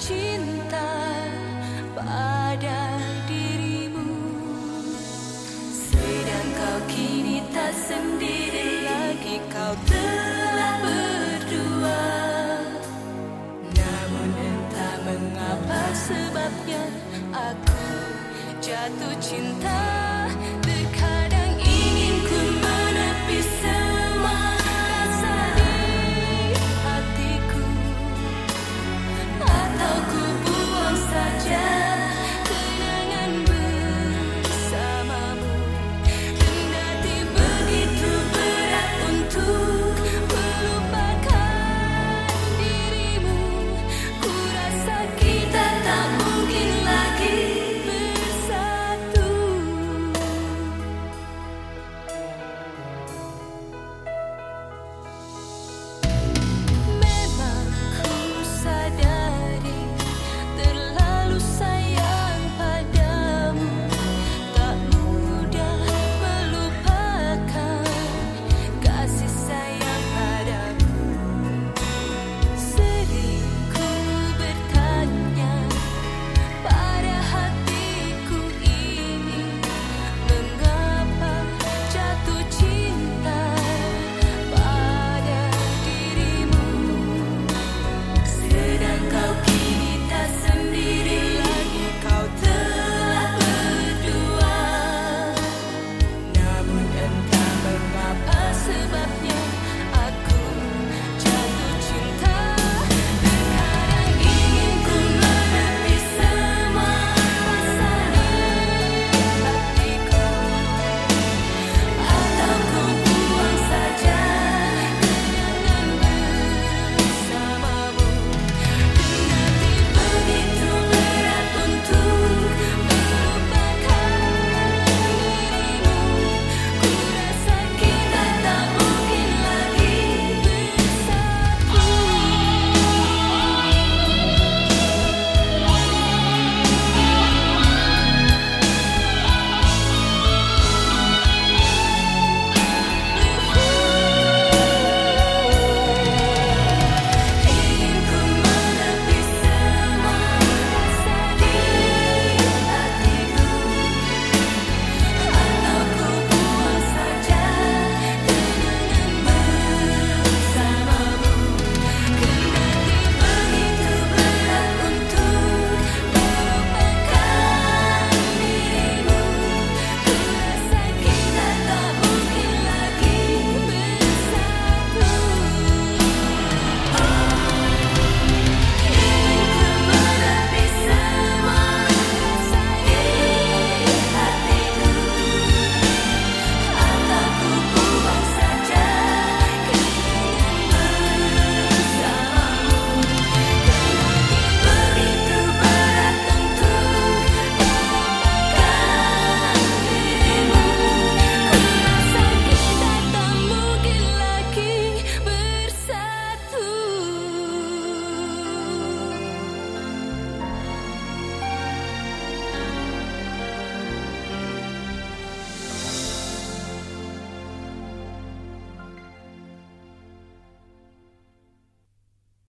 cinta pada dirimu. Sedang kau kini tak sendiri lagi Kau telah berdua. Namun entah mengapa sebabnya Aku jatuh cinta.